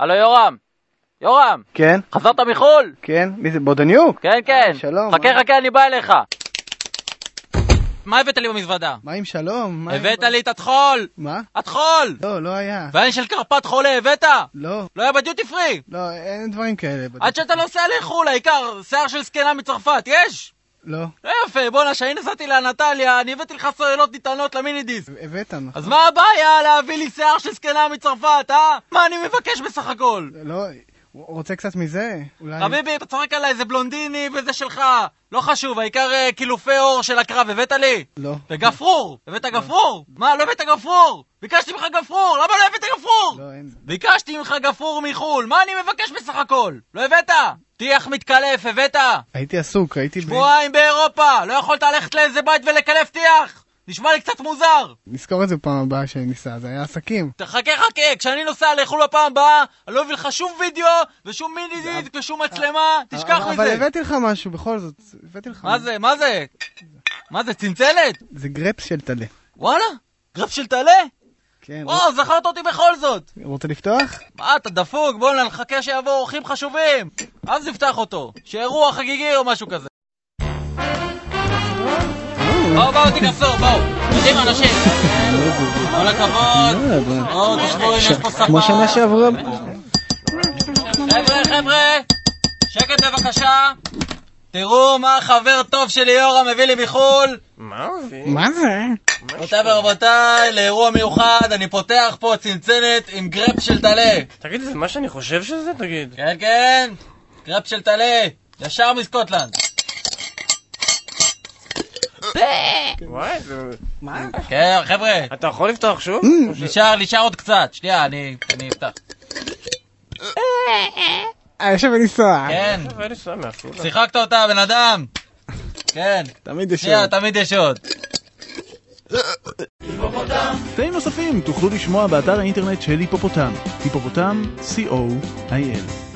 הלו יורם! יורם! כן, חזרת מחו"ל? כן, מי זה בודניוק? כן, כן. שלום, חכה? חכה, אני בא אליך. מה הבאת לי במזוודה? מה עם שלום? הבאת לי את הטחול! מה? הטחול! לא, לא היה. ועין של קרפת חולה הבאת? לא, לא היה בדיוטי פרי! לא, אין דברים כאלה. עד שאתה נוסע לחו"ל, העיקר שיער של זקנה מצרפת, יש? לא, לא יפה, בואנה, כשאני נסעתי לאנטליה, אני הבאתי לך סוללות נטענות למיני דיסק. הבאת, נכון? אז מה הבעיה להביא לי שיער של זקנה מצרפת, אה? מה אני מבקש בסך הכל? לא, הוא רוצה קצת מזה? אולי... חביבי, אתה צוחק עליי, זה בלונדיני וזה שלך. לא חשוב, העיקר אה, קילופי אור של הקרב, הבאת לי? לא. וגפרור! הבאת גפרור? מה, לא הבאת גפרור? ביקשתי ממך גפרור, למה לא הבאת גפרור? לא, אין. ביקשתי ממך גפרור מחו"ל, מה אני מבקש בסך הכל? לא הבאת? טיח מתקלף, הבאת? הייתי עסוק, הייתי... ב- שבועיים באירופה, לא יכולת ללכת לאיזה בית ולקלף טיח? נשמע לי קצת מוזר. נזכור את זה פעם הבאה שאני ניסע, זה היה עסקים. חכה חכה, כשאני נוסע לחו"ל בפעם הבאה, אני לא אביא לך שום וידאו, ושום מיני דיסק, ושום מצלמה, תשכח אבל- מזה. אבל הבאתי לך משהו, בכל זאת. הבאתי לך... מה זה, מה זה? מה זה, צנצלת? זה גרפס של טלה. וואלה? גרף של טלה? כן. וואו, זכרת אותי בכל זאת. רוצה לפתוח? מה, אתה דפוק? בוא'נה, נחכה שיבואו אורחים חשובים. אז נפתח אותו. שאירוע חגיגי או משהו כזה. בואו, בואו, תיכנסו, בואו. יודעים אנשים. כל הכבוד. בואו, תשבו, יש פה ספה. כמו שנה שעברה. חבר'ה, חבר'ה, שקט בבקשה. תראו מה חבר טוב שלי יורם מביא לי מחו"ל. מה זה? רבותיי ורבותיי, לאירוע מיוחד, אני פותח פה צנצנת עם גרפ של טלה. תגיד, זה מה שאני חושב שזה? תגיד. כן, כן, גרפ של טלה, ישר מסקוטלנד. וואי, זה... כן, חבר'ה, אתה יכול לפתוח שוב? נשאר, נשאר עוד קצת. שנייה, אני אפתח. אה, יש שווה לנסוע. כן. שיחקת אותה, בן אדם. כן, תמיד יש שנייה, עוד. תמיד יש עוד. תאים נוספים תוכלו לשמוע באתר האינטרנט של היפופוטם, היפופוטם, co.il.